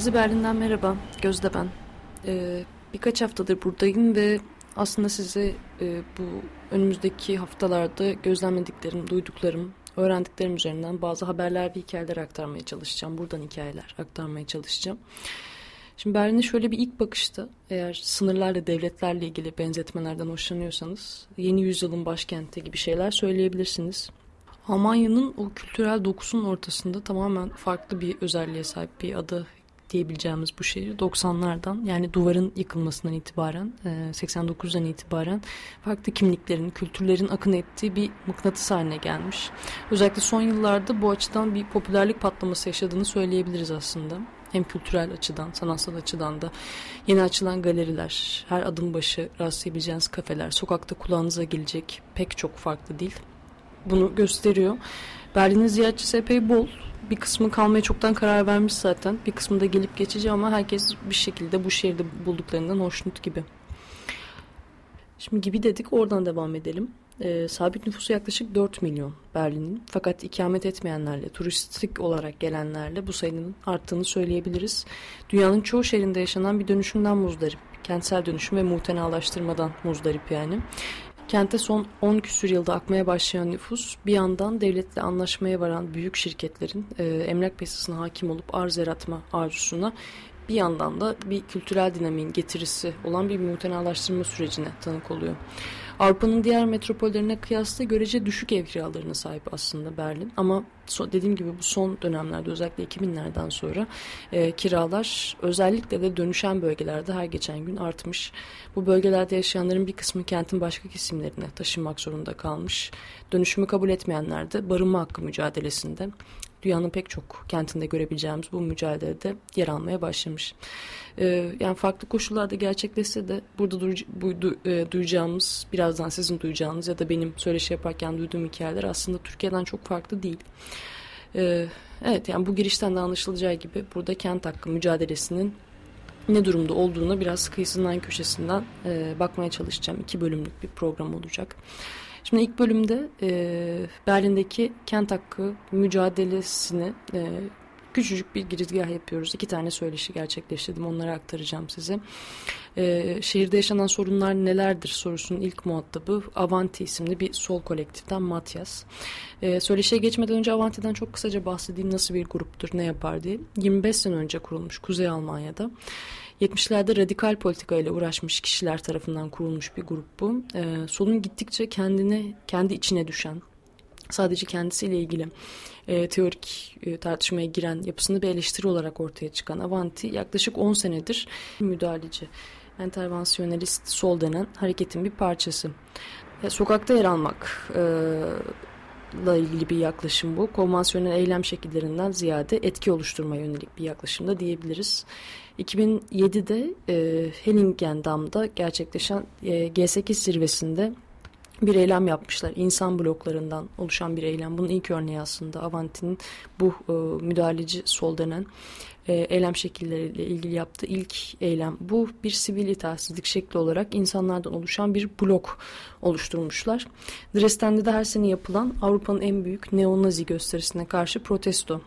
Herkese Berlin'den merhaba. Gözde ben. Ee, birkaç haftadır buradayım ve aslında size e, bu önümüzdeki haftalarda gözlemlediklerim, duyduklarım, öğrendiklerim üzerinden bazı haberler ve hikayeler aktarmaya çalışacağım. Buradan hikayeler aktarmaya çalışacağım. Şimdi Berlin'e şöyle bir ilk bakışta eğer sınırlarla devletlerle ilgili benzetmelerden hoşlanıyorsanız yeni yüzyılın başkenti gibi şeyler söyleyebilirsiniz. Almanya'nın o kültürel dokusunun ortasında tamamen farklı bir özelliğe sahip bir adı diyebileceğimiz bu şehir 90'lardan yani duvarın yıkılmasından itibaren 89'dan e, itibaren farklı kimliklerin, kültürlerin akın ettiği bir mıknatıs haline gelmiş. Özellikle son yıllarda bu açıdan bir popülerlik patlaması yaşadığını söyleyebiliriz aslında. Hem kültürel açıdan, sanatsal açıdan da yeni açılan galeriler, her adım başı rastlayabileceğiniz kafeler, sokakta kulağınıza gelecek pek çok farklı dil bunu gösteriyor. Berlin'in ziyaretçisi epey bol bir kısmı kalmaya çoktan karar vermiş zaten. Bir kısmı da gelip geçici ama herkes bir şekilde bu şehirde bulduklarından hoşnut gibi. Şimdi gibi dedik oradan devam edelim. E, sabit nüfusu yaklaşık 4 milyon Berlin'in. Fakat ikamet etmeyenlerle, turistik olarak gelenlerle bu sayının arttığını söyleyebiliriz. Dünyanın çoğu şehrinde yaşanan bir dönüşümden muzdarip. Kentsel dönüşüm ve muhtenalaştırmadan muzdarip yani. Kente son 10 küsür yılda akmaya başlayan nüfus bir yandan devletle anlaşmaya varan büyük şirketlerin e, emlak piyasasına hakim olup arz yaratma arzusuna bir yandan da bir kültürel dinamiğin getirisi olan bir muhtenalaştırma sürecine tanık oluyor. Avrupa'nın diğer metropollerine kıyasla görece düşük ev kiralarına sahip aslında Berlin. Ama so, dediğim gibi bu son dönemlerde özellikle 2000'lerden sonra e, kiralar özellikle de dönüşen bölgelerde her geçen gün artmış. Bu bölgelerde yaşayanların bir kısmı kentin başka kesimlerine taşınmak zorunda kalmış. Dönüşümü kabul etmeyenler de barınma hakkı mücadelesinde dünyanın pek çok kentinde görebileceğimiz bu mücadelede yer almaya başlamış. Ee, yani farklı koşullarda gerçekleşse de burada e, duyacağımız, birazdan sizin duyacağınız ya da benim söyleşi yaparken duyduğum hikayeler aslında Türkiye'den çok farklı değil. Ee, evet yani bu girişten de anlaşılacağı gibi burada kent hakkı mücadelesinin ne durumda olduğuna biraz kıyısından köşesinden e, bakmaya çalışacağım. İki bölümlük bir program olacak. Şimdi ilk bölümde e, Berlin'deki kent hakkı mücadelesini e, küçücük bir girizgah yapıyoruz. İki tane söyleşi gerçekleştirdim. Onları aktaracağım size. Ee, şehirde yaşanan sorunlar nelerdir sorusunun ilk muhatabı Avanti isimli bir sol kolektiften Matias. Ee, söyleşiye geçmeden önce Avanti'den çok kısaca bahsedeyim nasıl bir gruptur, ne yapar diye. 25 sene önce kurulmuş Kuzey Almanya'da. 70'lerde radikal politika ile uğraşmış kişiler tarafından kurulmuş bir grup bu. Ee, solun gittikçe kendine, kendi içine düşen, sadece kendisiyle ilgili e, teorik e, tartışmaya giren yapısını bir eleştiri olarak ortaya çıkan Avanti yaklaşık 10 senedir müdahaleci, intervansiyonelist sol denen hareketin bir parçası. E, sokakta yer almak e, ile ilgili bir yaklaşım bu. Konvansiyonel eylem şekillerinden ziyade etki oluşturmaya yönelik bir yaklaşım da diyebiliriz. 2007'de e, Hellingendam'da gerçekleşen e, G8 zirvesinde bir eylem yapmışlar. İnsan bloklarından oluşan bir eylem. Bunun ilk örneği aslında Avanti'nin bu e, müdahaleci sol denen e, eylem şekilleriyle ilgili yaptığı ilk eylem. Bu bir sivil itaatsizlik şekli olarak insanlardan oluşan bir blok oluşturmuşlar. Dresden'de de her sene yapılan Avrupa'nın en büyük neonazi gösterisine karşı protesto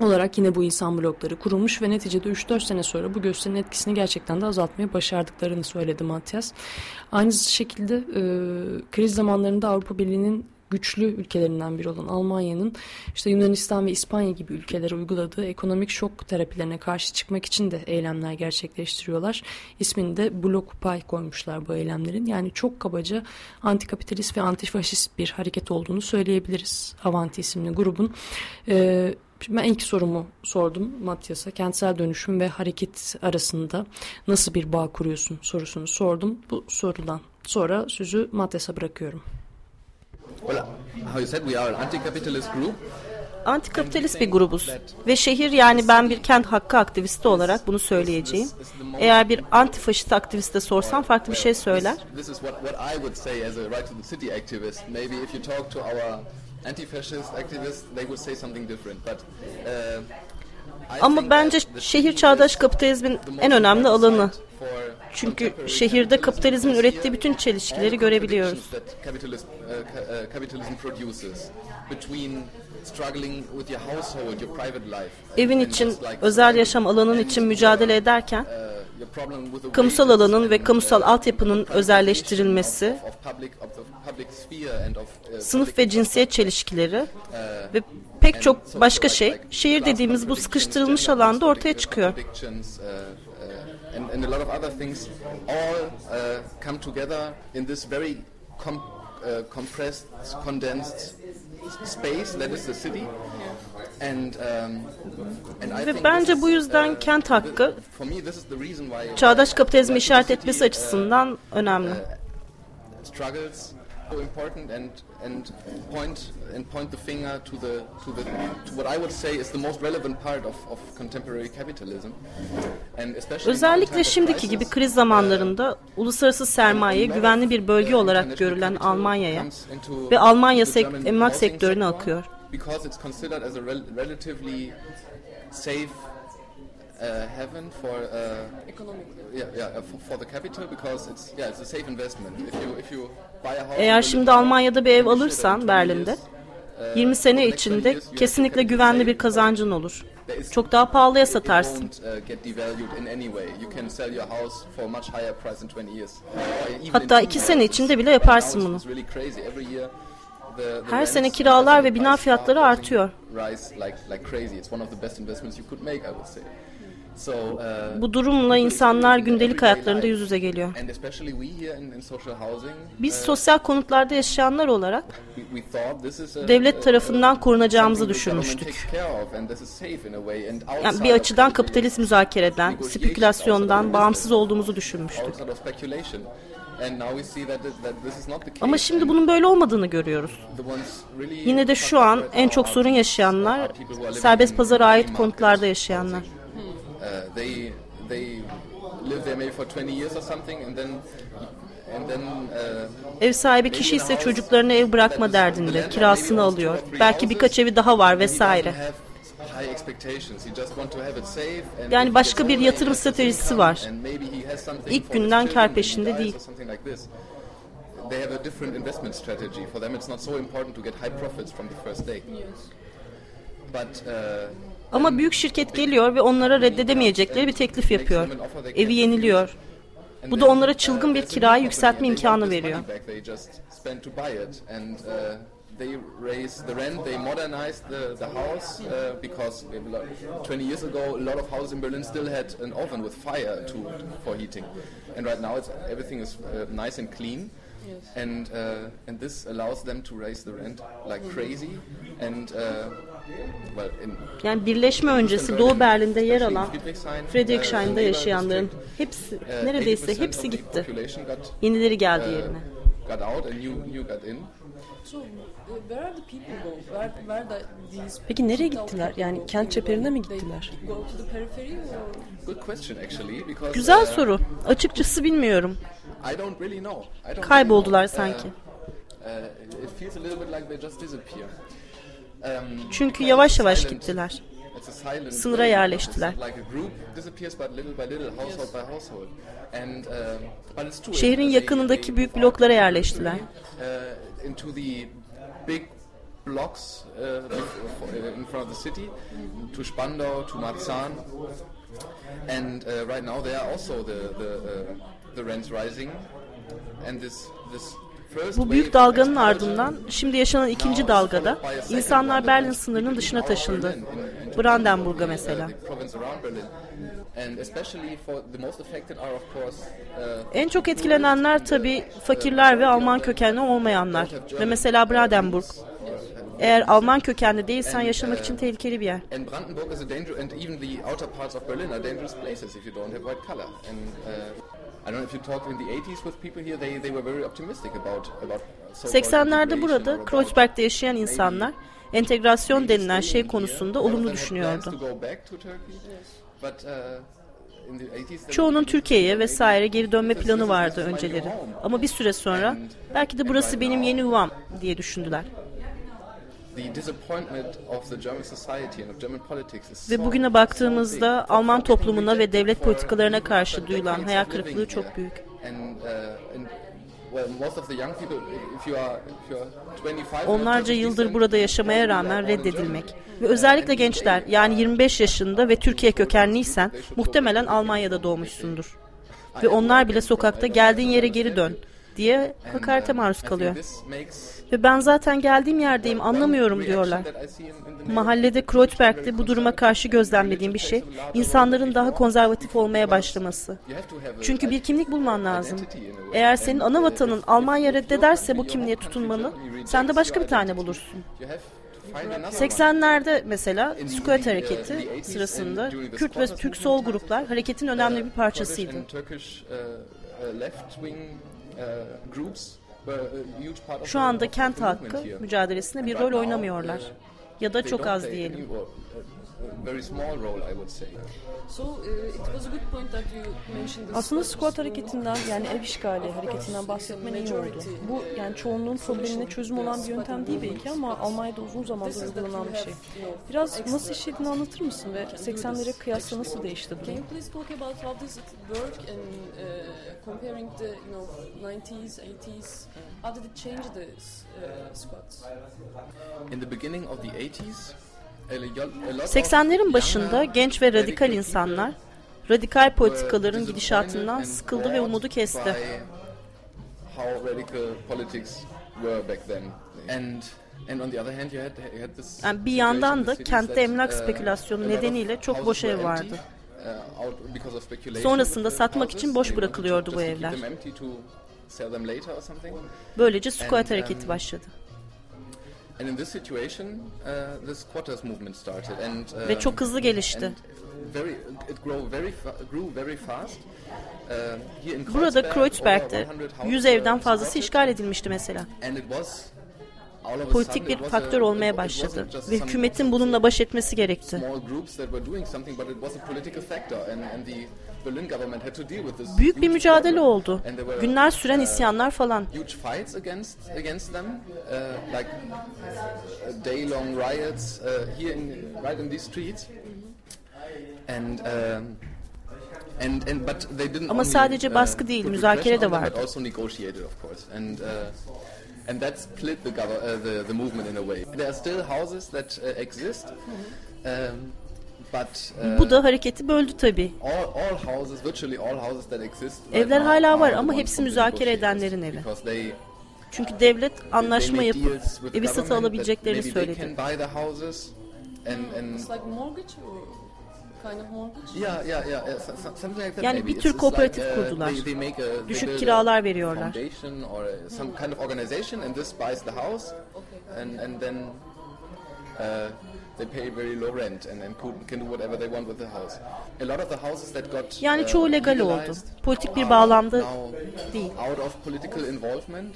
olarak yine bu insan blokları kurulmuş ve neticede 3-4 sene sonra bu gösterinin etkisini gerçekten de azaltmaya başardıklarını söyledi Matias. Aynı şekilde e, kriz zamanlarında Avrupa Birliği'nin güçlü ülkelerinden biri olan Almanya'nın işte Yunanistan ve İspanya gibi ülkelere uyguladığı ekonomik şok terapilerine karşı çıkmak için de eylemler gerçekleştiriyorlar. İsmini de Blockupy koymuşlar bu eylemlerin. Yani çok kabaca antikapitalist ve antifaşist bir hareket olduğunu söyleyebiliriz. Avanti isimli grubun. Ee, ben ilk sorumu sordum Matyas'a. Kentsel dönüşüm ve hareket arasında nasıl bir bağ kuruyorsun sorusunu sordum. Bu sorudan sonra sözü Matyas'a bırakıyorum. Well, how you said we are an anti-capitalist group. Antikapitalist bir grubuz ve şehir yani ben bir kent hakkı aktivisti olarak bunu söyleyeceğim. Eğer bir antifaşist aktiviste sorsam farklı bir şey söyler. Ama bence şehir çağdaş kapitalizmin en önemli alanı. Çünkü şehirde kapitalizmin ürettiği bütün çelişkileri görebiliyoruz. private life. Evin için, özel yaşam alanın için mücadele ederken kamusal alanın ve kamusal altyapının özelleştirilmesi, sınıf ve cinsiyet çelişkileri ve pek çok başka şey şehir dediğimiz bu sıkıştırılmış alanda ortaya çıkıyor. Compressed, condensed space that is the city. And, um, and I Ve think bence bu yüzden uh, kent hakkı çağdaş kapitalizmi işaret etmesi uh, açısından önemli. so important and and point and point the finger to the to the to what I would say is the most relevant part of, of contemporary capitalism and especially Özellikle şimdiki gibi kriz zamanlarında uluslararası sermaye güvenli bir bölge olarak görülen Almanya'ya ve Almanya sek- emlak sektörüne akıyor. Because it's considered as a rel- relatively safe uh, haven for uh, yeah yeah uh, for, for the capital because it's yeah it's a safe investment if you if you buy a house Eğer şimdi Almanya'da bir ev alırsan Berlin'de 20 years, 20 uh, sene for the next 20 içinde kesinlikle güvenli bir kazancın olur. Çok daha pahalıya satarsın. uh, get devalued in any way. You can sell your house for a much higher price in 20 years. Or even in Hatta iki sene içinde bile yaparsın bunu. Her sene kiralar ve bina fiyatları artıyor. Uh, Bu durumla insanlar gündelik hayatlarında yüz yüze geliyor. Biz uh, sosyal konutlarda yaşayanlar olarak devlet tarafından korunacağımızı düşünmüştük. Yani bir açıdan kapitalist müzakereden, spekülasyondan bağımsız olduğumuzu düşünmüştük. Outside of speculation. And now we see that it- that this is not the case. Ama şimdi bunun böyle olmadığını görüyoruz. Yine de şu an en çok sorun yaşayanlar serbest pazara ait konutlarda yaşayanlar. Uh, they they live there maybe for 20 years or something and then and then uh, Ev sahibi kişi ise çocuklarına ev bırakma derdinde, kirasını alıyor. Belki birkaç evi daha var vesaire. Yani başka bir yatırım stratejisi var. İlk günden kar peşinde değil. They have a different investment strategy. For them, it's not so important to get high profits from the first day. But uh, Ama büyük şirket geliyor ve onlara reddedemeyecekleri bir teklif yapıyor. Evi yeniliyor. Bu da onlara çılgın bir kirayı yükseltme imkanı veriyor. They raise the rent, they modernize the, the house uh, because 20 years ago a lot of houses in Berlin still had an oven with fire to, for heating, and right now it's, everything is uh, nice and clean, and uh, and this allows them to raise the rent like crazy, and uh, well in Yani birleşme öncesi Doğu Berlin'de yer alan Friedrichshain'da yaşayanların hepsi, uh, neredeyse hepsi gitti. Yenileri geldi yerine. Got out and new new got in. So, uh, where are the people go? Where, where the, these Peki nereye gittiler? Yani kent çeperine mi They gittiler? go to the periphery or? Good question actually because Güzel uh, soru. Açıkçası bilmiyorum. I don't really know. I don't Kayboldular sanki. Uh, uh, it feels a little bit like they just disappear. Çünkü yavaş yavaş gittiler. Sınıra yerleştiler. Um. Şehrin yakınındaki büyük bloklara yerleştiler. Into the big blocks uh, in front of the city, to Spandau, to Marzahn, and uh, right now they are also the the, uh, the rents rising, and this this. Bu büyük dalganın ardından şimdi yaşanan ikinci dalgada insanlar Berlin sınırının dışına taşındı. Brandenburg'a mesela. uh, En çok etkilenenler tabii fakirler ve Alman kökenli olmayanlar. Ve mesela Brandenburg. Eğer Alman kökenli değilsen yaşamak için tehlikeli bir yer. Don't I know if you talked in the 80s with people here, they, they were very optimistic about about. so-called 80'lerde integration or burada Kreuzberg'de yaşayan insanlar entegrasyon denilen şey konusunda olumlu düşünüyordu. uh, in the 80s they Çoğunun Türkiye'ye vesaire geri dönme planı vardı önceleri. Ama bir süre sonra belki de burası benim yeni yuvam diye düşündüler. Ve bugüne baktığımızda. Alman toplumuna ve devlet politikalarına karşı duyulan hayal kırıklığı çok büyük. Uh, Onlarca yıldır burada yaşamaya rağmen reddedilmek ve özellikle gençler yani 25 yaşında ve Türkiye kökenliysen muhtemelen Almanya'da doğmuşsundur. Ve onlar bile sokakta geldiğin yere geri dön diye hakarete maruz kalıyor. Ve ben zaten geldiğim yerdeyim anlamıyorum diyorlar. Mahallede Kreuzberg'de bu duruma karşı gözlemlediğim bir şey insanların daha konservatif olmaya başlaması. Çünkü bir kimlik bulman lazım. Eğer senin ana vatanın Almanya reddederse bu kimliğe tutunmanı sen de başka bir tane bulursun. 80'lerde mesela Squat hareketi sırasında Kürt ve Türk sol gruplar hareketin önemli bir parçasıydı. Şu anda kent hakkı mücadelesinde bir rol oynamıyorlar. Ya da çok az diyelim very small role I would say. So uh, it was a good point that you mentioned Aslında squat hareketinden yani ev işgali hareketinden bahsetmen iyi oldu. Bu yani çoğunluğun problemine çözüm olan bir yöntem değil belki ama Almanya'da uzun zamandır uygulanan bir şey. Biraz nasıl işlediğini anlatır mısın ve 80'lere kıyasla nasıl değişti durum? Can you please talk about how does it work and uh, comparing the you know 90s, 80s, how did it change the uh, squats? In the beginning of the 80s 80'lerin başında genç ve radikal insanlar radikal politikaların gidişatından sıkıldı ve umudu kesti. Yani bir yandan da kentte emlak spekülasyonu nedeniyle çok boş ev vardı. Sonrasında satmak için boş bırakılıyordu bu evler. Böylece squat hareketi başladı. Ve çok hızlı gelişti. Very, it grew very, grew very fast. Uh, Burada Kreuzberg'de 100 evden fazlası işgal edilmişti mesela. Politik bir faktör olmaya başladı ve hükümetin bununla baş etmesi gerekti. Büyük bir mücadele oldu. Günler süren isyanlar falan. Ama sadece baskı değil, müzakere de vardı. And that split the, uh, the, the movement in a way. There are still houses that uh, exist. Um, But, uh, Bu da hareketi böldü tabi. Evler hala var ama hepsi müzakere edenlerin evi. Çünkü devlet anlaşma yapıp evi satın alabileceklerini söyledi. Yani bir tür kooperatif uh, kurdular. Düşük kiralar veriyorlar. Yani çoğu uh, legal oldu. Politik bir bağlamda değil. Out of political involvement.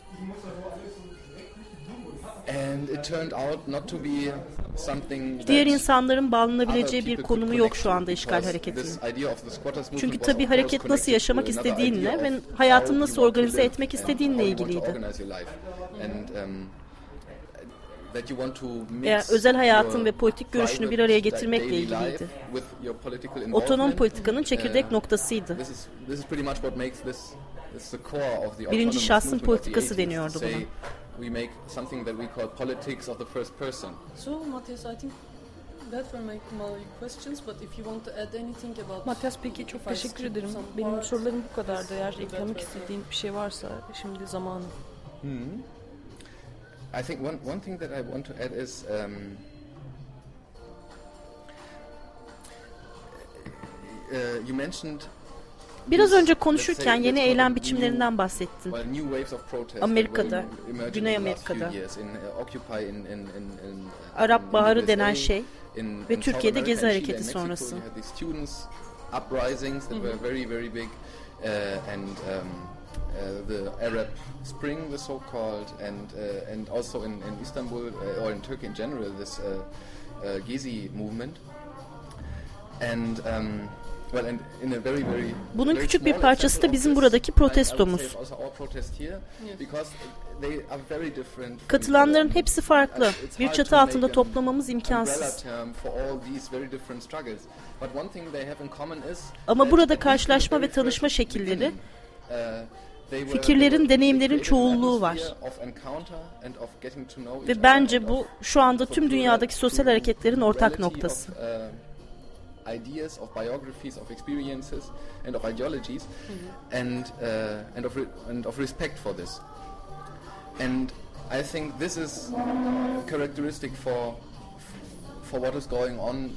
And it turned out not to be Diğer insanların bağlanabileceği bir konumu yok şu anda işgal hareketinin. Çünkü tabii hareket nasıl yaşamak istediğinle ve hayatını nasıl organize etmek istediğinle ilgiliydi. Eğer özel hayatın ve politik görüşünü bir araya getirmekle ilgiliydi. Otonom politikanın çekirdek uh, noktasıydı. Birinci şahsın politikası deniyordu buna. We make something that we call politics of the first person. So, Matthias, I think that were my, my questions, but if you want to add anything about... Matthias peki çok teşekkür ederim. Benim sorularım bu kadardı. Eğer eklemek istediğin bir şey varsa şimdi zamanı. Hmm. I think one, one thing that I want to add is um, uh, you mentioned Biraz önce konuşurken yeni eylem biçimlerinden bahsettin. Amerika'da, Güney Amerika'da. Uh, Arap Baharı denen şey ve Türkiye'de Gezi Hareketi sonrası. uprisings that were very very big uh, and um, uh, the Arab Spring, the so-called, and uh, and also in, in Istanbul uh, or in Turkey in general, this uh, uh, Gezi movement. And um, bunun küçük bir parçası da bizim buradaki protestomuz. Katılanların hepsi farklı. Bir çatı altında toplamamız imkansız. Ama burada karşılaşma ve tanışma şekilleri Fikirlerin, deneyimlerin çoğulluğu var. Ve bence bu şu anda tüm dünyadaki sosyal hareketlerin ortak noktası. Ideas of biographies of experiences and of ideologies mm-hmm. and uh, and of and of respect for this and I think this is characteristic for for what is going on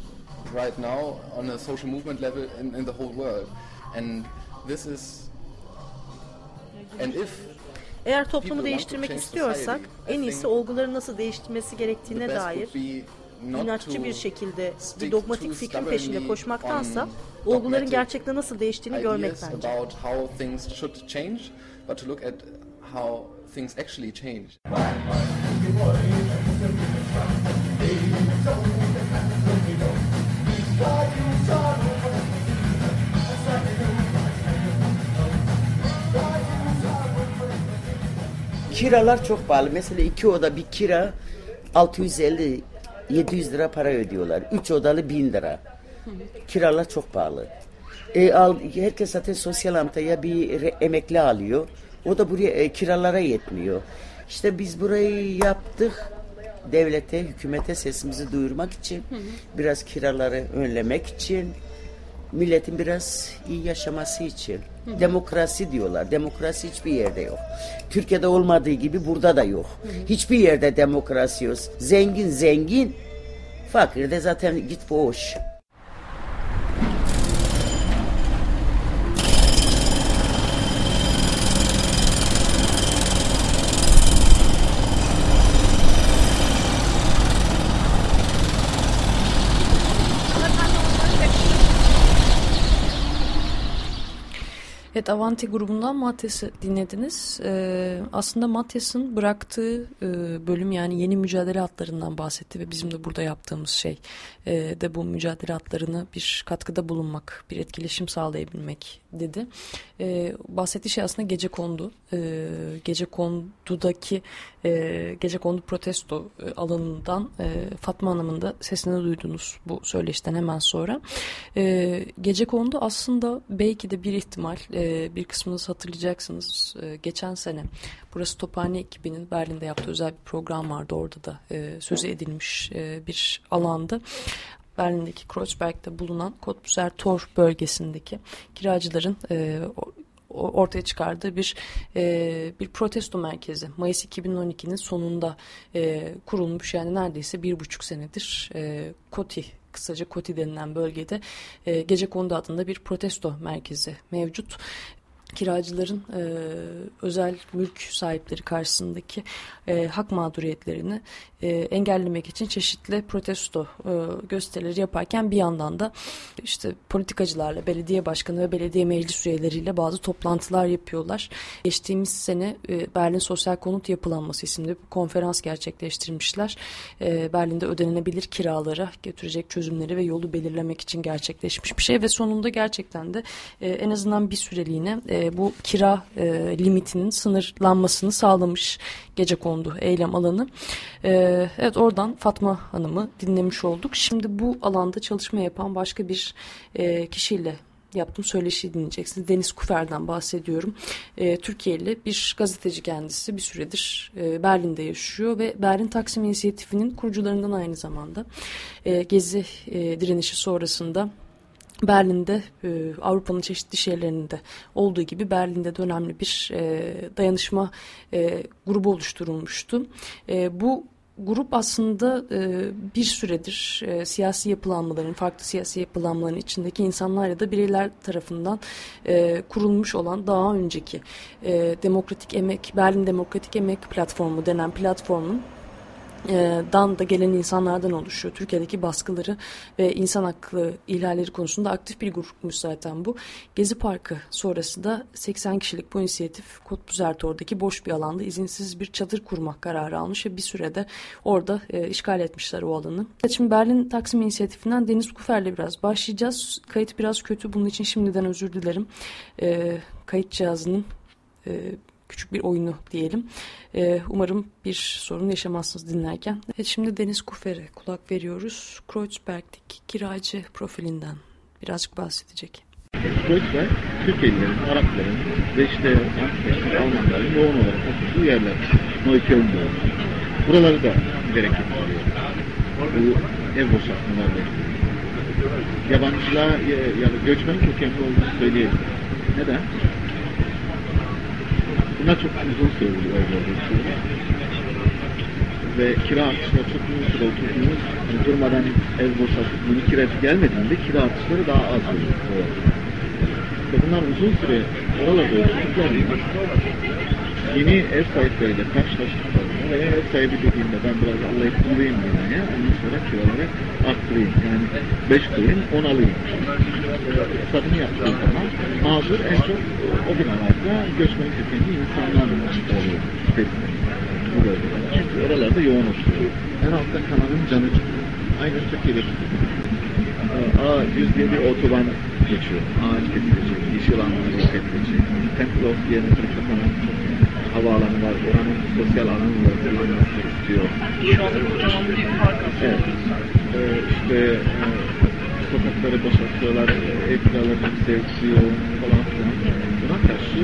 right now on a social movement level in, in the whole world and this is and if eğer toplumu değiştirmek istiyorsak en iyisi olguların nasıl değiştirmesi gerektiğine dair inatçı bir şekilde bir dogmatik fikrin peşinde koşmaktansa olguların gerçekte nasıl değiştiğini görmek bence. Kiralar çok pahalı. Mesela iki oda bir kira 650 700 lira para ödüyorlar. 3 odalı 1000 lira. Kiralar çok pahalı. E, al, herkes zaten sosyal amtaya bir re, emekli alıyor. O da buraya e, kiralara yetmiyor. İşte biz burayı yaptık devlete, hükümete sesimizi duyurmak için, biraz kiraları önlemek için, milletin biraz iyi yaşaması için. Hı. Demokrasi diyorlar. Demokrasi hiçbir yerde yok. Türkiye'de olmadığı gibi burada da yok. Hı. Hiçbir yerde demokrasi yok. Zengin zengin, fakir de zaten git boş. Evet Avanti grubundan Matyas'ı dinlediniz. Ee, aslında Matyas'ın bıraktığı e, bölüm yani yeni mücadele hatlarından bahsetti ve bizim de burada yaptığımız şey e, de bu mücadele hatlarını bir katkıda bulunmak, bir etkileşim sağlayabilmek dedi. E, bahsettiği şey aslında gece kondu. E, gece kondudaki e, gece kondu protesto e, alanından e, Fatma Hanım'ın da sesini duydunuz bu söyleşten hemen sonra. E, gece kondu aslında belki de bir ihtimal e, bir kısmınız hatırlayacaksınız. E, geçen sene burası Tophane ekibinin Berlin'de yaptığı özel bir program vardı. Orada da e, sözü edilmiş e, bir alanda. Berlin'deki Kreuzberg'de bulunan Kotbüser Tor bölgesindeki kiracıların e, ortaya çıkardığı bir e, bir protesto merkezi. Mayıs 2012'nin sonunda e, kurulmuş yani neredeyse bir buçuk senedir e, Koti kısaca Koti denilen bölgede e, Gece Kondu adında bir protesto merkezi mevcut kiracıların e, özel mülk sahipleri karşısındaki e, hak mağduriyetlerini e, engellemek için çeşitli protesto e, gösterileri yaparken bir yandan da işte politikacılarla, belediye başkanı ve belediye meclis üyeleriyle bazı toplantılar yapıyorlar. Geçtiğimiz sene e, Berlin Sosyal Konut Yapılanması isimli bir konferans gerçekleştirmişler. E, Berlin'de ödenebilir kiralara götürecek çözümleri ve yolu belirlemek için gerçekleşmiş bir şey ve sonunda gerçekten de e, en azından bir süreliğine e, bu kira e, limitinin sınırlanmasını sağlamış gece kondu eylem alanı. E, evet oradan Fatma Hanım'ı dinlemiş olduk. Şimdi bu alanda çalışma yapan başka bir e, kişiyle yaptım söyleşi dinleyeceksiniz. Deniz Kufer'den bahsediyorum. E, Türkiye'li bir gazeteci kendisi bir süredir e, Berlin'de yaşıyor ve Berlin Taksim İnisiyatifi'nin kurucularından aynı zamanda. E, Gezi e, direnişi sonrasında Berlin'de e, Avrupa'nın çeşitli şehirlerinde olduğu gibi Berlin'de de önemli bir e, dayanışma e, grubu oluşturulmuştu. Bu grup aslında bir süredir siyasi yapılanmaların, farklı siyasi yapılanmaların içindeki insanlar ya da bireyler tarafından kurulmuş olan daha önceki Demokratik Emek, Berlin Demokratik Emek Platformu denen platformun dan da gelen insanlardan oluşuyor. Türkiye'deki baskıları ve insan hakkı ihlalleri konusunda aktif bir grupmuş zaten bu. Gezi Parkı sonrası da 80 kişilik bu inisiyatif Kotbüzertor'daki boş bir alanda izinsiz bir çadır kurmak kararı almış ve bir sürede orada e, işgal etmişler o alanı. Şimdi Berlin Taksim İnisiyatifinden Deniz Kufer'le biraz başlayacağız. Kayıt biraz kötü bunun için şimdiden özür dilerim. E, kayıt cihazının e, küçük bir oyunu diyelim. Ee, umarım bir sorun yaşamazsınız dinlerken. Evet, şimdi Deniz Kufer'e kulak veriyoruz. Kreuzberg'deki kiracı profilinden birazcık bahsedecek. Kreuzberg, Türkiye'lilerin, Arapların ve işte Almanların yoğun olarak oturduğu yerler. Neukölln'de. Buraları da getiriyor. Bu ev boşaltmaları. Yabancılığa, ya, göçmen kökenli olduğunu söyleyelim. Neden? Bunlar çok uzun süreli evlerde ve kira artışları çok uzun süre oturduğunuz yani durmadan ev boşaltıp yeni kiracı gelmediğinde kira artışları daha az oluyor. Ve bunlar uzun süre oralarda oturduklarında yeni ev sahipleriyle karşılaştıklarında ve ev sahibi dediğimde ben biraz Allah ettireyim binaya ondan sonra kiraları arttırayım. Yani 5 koyayım 10 alayım. Hesabını yaptığım zaman mağdur en çok o binalarda göçmen kökenli insanlar oluyor. Çünkü oralarda yoğun oturuyor. En altta kanalın canı çıkıyor. Aynı Türkiye'deki gibi. A100 diye bir otoban geçiyor. Ağaç kesilecek, yeşil alanları yok edilecek. Temple of diye mesela falan çok havaalanı var. Oranın sosyal alanı var. Kullanılmasını istiyor. Şu anda kocaman bir park Evet. Ee, işte e, sokakları boşaltıyorlar, ev kiralarını yükseltiyor falan filan. Buna karşı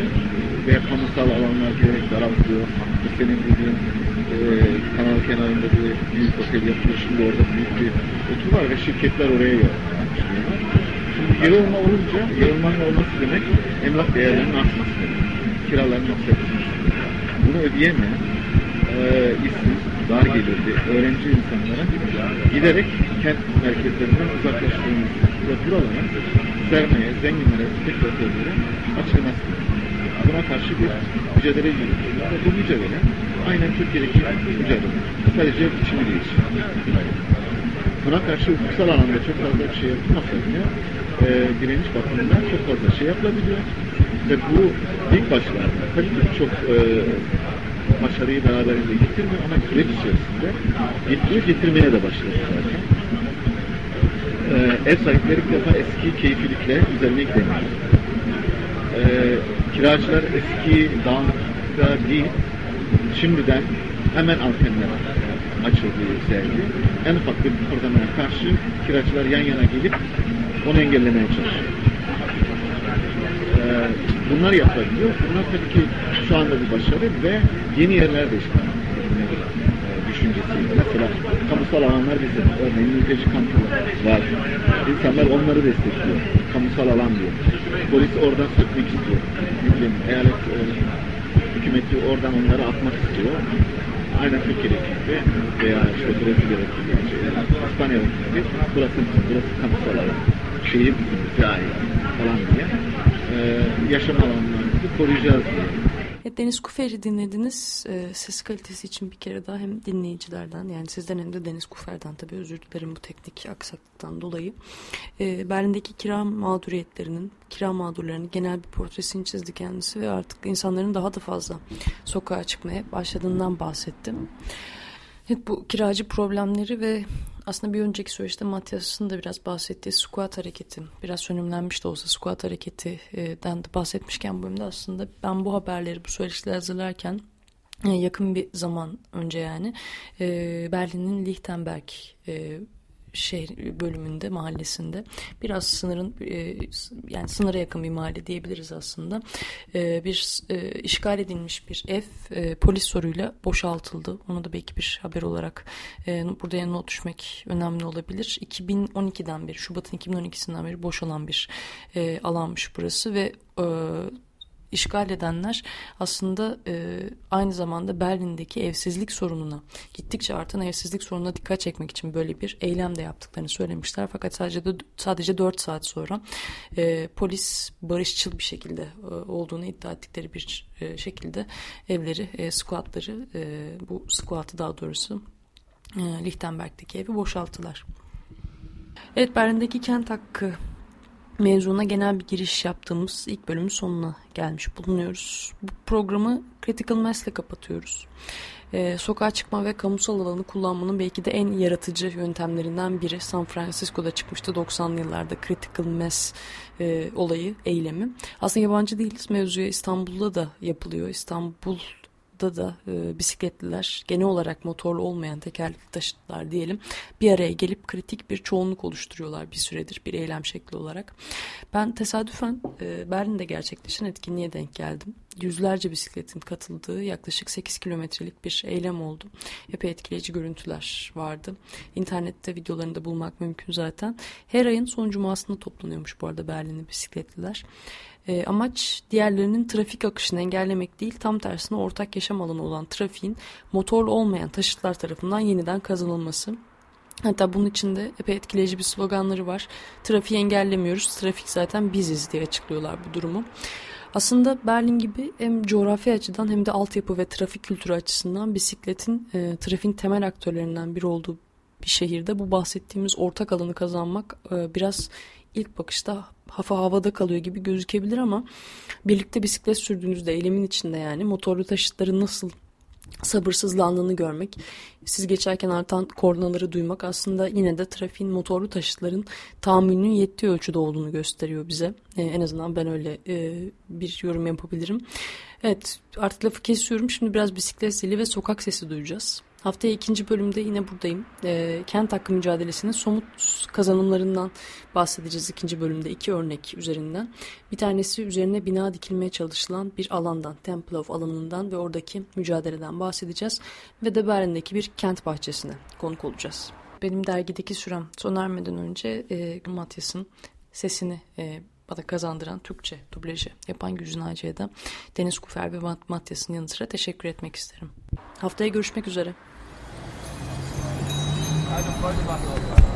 ve kamusal alanlar giderek daraltıyor. Senin dediğin e, kanal kenarında bir büyük otel yapıyor. Şimdi orada büyük bir otur var ve şirketler oraya yapıyorlar. Şimdi yığılma olunca, yığılmanın olması demek emlak değerlerinin artması demek. Kiraların yükselmesi Bunu ödeyemeyen e, işsiz, dar gelirli öğrenci insanlara giderek kent merkezlerinden uzaklaştığını ve buralara sermaye, zenginlere, spekülatörlere açılması. Buna karşı bir mücadele yürütüyorlar. Ve bu mücadele aynen Türkiye'deki mücadele. Sadece biçimi değişiyor. Buna karşı hukuksal alanda çok fazla bir şey yapılmasa bile e, direniş bakımından çok fazla şey yapılabiliyor. Ve bu ilk başlarda tabii ki çok e, başarıyı beraberinde getirmiyor ama süreç içerisinde getiriyor, getirmeye de başladı zaten. Ee, ev sahipleri bir defa eski keyfilikle üzerine gidemiyor. Ee, kiracılar eski dağınıklıkta değil, şimdiden hemen antenler açıldı, yükseldi. En ufak bir kıpırdamaya karşı kiracılar yan yana gelip onu engellemeye çalışıyor. Ee, bunlar yapılabiliyor. Bunlar tabii ki şu anda bir başarı ve yeni yerler de işgal düşüncesiyle. Mesela kamusal alanlar bizim. Örneğin mülteci kampı var. İnsanlar onları destekliyor. Kamusal alan diyor. Polis oradan sökmek istiyor. Yüklemi. Eyalet e, hükümeti oradan onları atmak istiyor. Aynen Türkiye'deki gibi veya işte Brezilya'daki gibi, İspanya'daki gibi burası burası kamusal alan. Şehir bizim, ait falan diye. Ee, yaşam alanlarımızı koruyacağız diye. Evet, Deniz Kufer'i dinlediniz. E, ses kalitesi için bir kere daha hem dinleyicilerden yani sizden hem de Deniz Kufer'den tabii özür dilerim bu teknik aksaklıktan dolayı. E, Berlin'deki kira mağduriyetlerinin, kira mağdurlarının genel bir portresini çizdi kendisi ve artık insanların daha da fazla sokağa çıkmaya başladığından bahsettim. Evet bu kiracı problemleri ve aslında bir önceki süreçte Matias'ın da biraz bahsettiği squat hareketi, biraz sönümlenmiş de olsa squat hareketinden de bahsetmişken bu bölümde aslında ben bu haberleri, bu söyleşileri hazırlarken yakın bir zaman önce yani Berlin'in Lichtenberg şehir bölümünde mahallesinde. Biraz sınırın e, yani sınıra yakın bir mahalle diyebiliriz aslında. E, bir e, işgal edilmiş bir ev e, polis soruyla boşaltıldı. Onu da belki bir haber olarak e, burada not düşmek önemli olabilir. 2012'den beri Şubat'ın 2012'sinden beri boş olan bir e, alanmış burası ve e, işgal edenler aslında e, aynı zamanda Berlin'deki evsizlik sorununa, gittikçe artan evsizlik sorununa dikkat çekmek için böyle bir eylem de yaptıklarını söylemişler. Fakat sadece de, sadece 4 saat sonra e, polis barışçıl bir şekilde e, olduğunu iddia ettikleri bir e, şekilde evleri, e, squatları, e, bu squatı daha doğrusu e, Lichtenberg'deki evi boşalttılar. Evet Berlin'deki kent hakkı mevzuna genel bir giriş yaptığımız ilk bölümün sonuna gelmiş bulunuyoruz. Bu programı Critical Mass'le kapatıyoruz. Ee, sokağa çıkma ve kamusal alanı kullanmanın belki de en yaratıcı yöntemlerinden biri San Francisco'da çıkmıştı 90'lı yıllarda Critical Mass e, olayı, eylemi. Aslında yabancı değiliz mevzuya İstanbul'da da yapılıyor. İstanbul da da e, bisikletliler genel olarak motorlu olmayan tekerlekli taşıtlar diyelim bir araya gelip kritik bir çoğunluk oluşturuyorlar bir süredir bir eylem şekli olarak. Ben tesadüfen e, Berlin'de gerçekleşen etkinliğe denk geldim. Yüzlerce bisikletin katıldığı yaklaşık 8 kilometrelik bir eylem oldu. Epey etkileyici görüntüler vardı. İnternette videolarını da bulmak mümkün zaten. Her ayın son cumasında toplanıyormuş bu arada Berlin'de bisikletliler. E, amaç diğerlerinin trafik akışını engellemek değil, tam tersine ortak yaşam alanı olan trafiğin motorlu olmayan taşıtlar tarafından yeniden kazanılması. Hatta bunun içinde epey etkileyici bir sloganları var. Trafiği engellemiyoruz, trafik zaten biziz diye açıklıyorlar bu durumu. Aslında Berlin gibi hem coğrafi açıdan hem de altyapı ve trafik kültürü açısından bisikletin e, trafiğin temel aktörlerinden biri olduğu bir şehirde bu bahsettiğimiz ortak alanı kazanmak e, biraz ilk bakışta hafa havada kalıyor gibi gözükebilir ama birlikte bisiklet sürdüğünüzde eylemin içinde yani motorlu taşıtları nasıl sabırsızlandığını görmek, siz geçerken artan kornaları duymak aslında yine de trafiğin motorlu taşıtların tahammülünün yettiği ölçüde olduğunu gösteriyor bize. Ee, en azından ben öyle e, bir yorum yapabilirim. Evet artık lafı kesiyorum. Şimdi biraz bisiklet zili ve sokak sesi duyacağız. Haftaya ikinci bölümde yine buradayım. E, kent hakkı mücadelesinin somut kazanımlarından bahsedeceğiz ikinci bölümde iki örnek üzerinden. Bir tanesi üzerine bina dikilmeye çalışılan bir alandan, Temple of alanından ve oradaki mücadeleden bahsedeceğiz. Ve de Berlin'deki bir kent bahçesine konuk olacağız. Benim dergideki sürem sona ermeden önce e, Matyas'ın sesini e, bana kazandıran Türkçe dublajı yapan Gülcün Hacı'ya da Deniz Kufer ve Matyas'ın yanı sıra teşekkür etmek isterim. Haftaya görüşmek üzere. Eine Freude macht